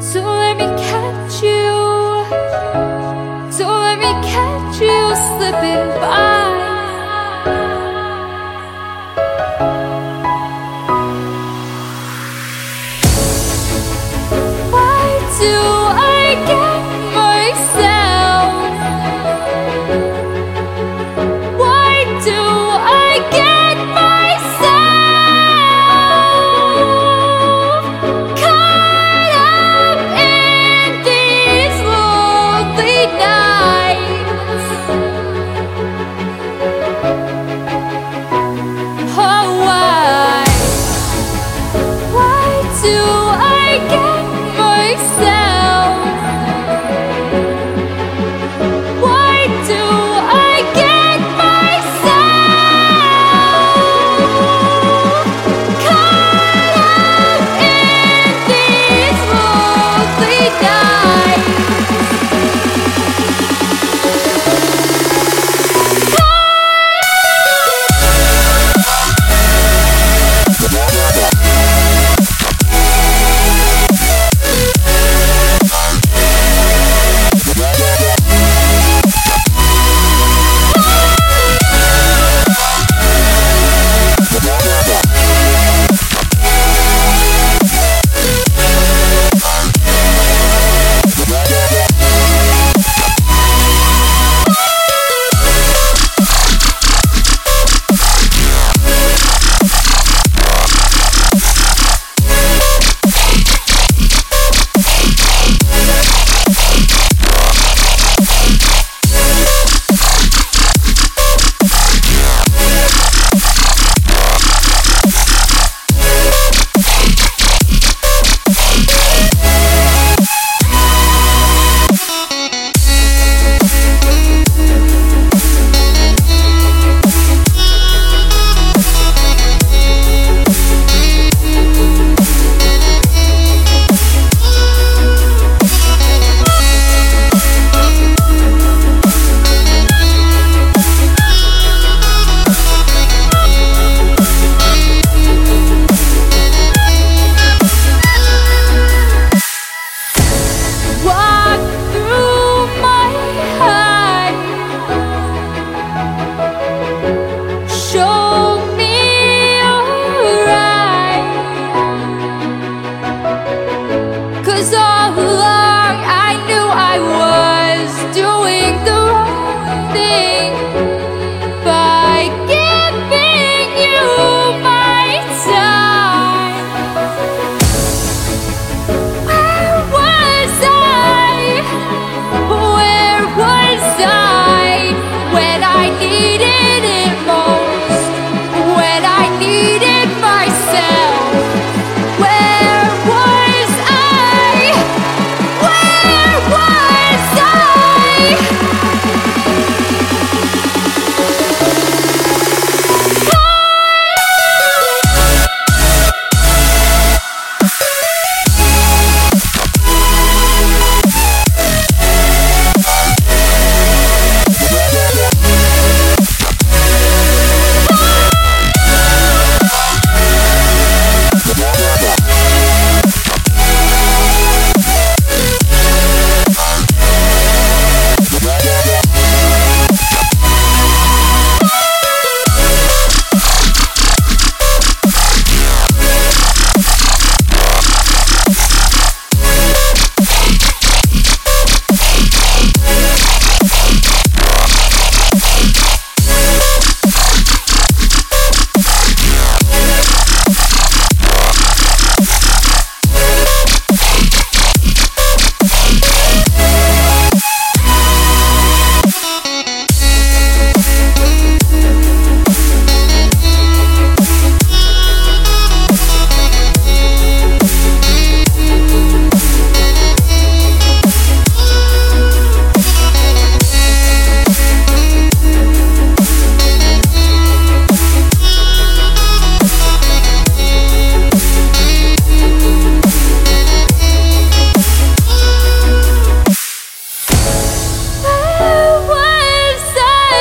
So let me catch you. So let me catch you slipping by. I needed it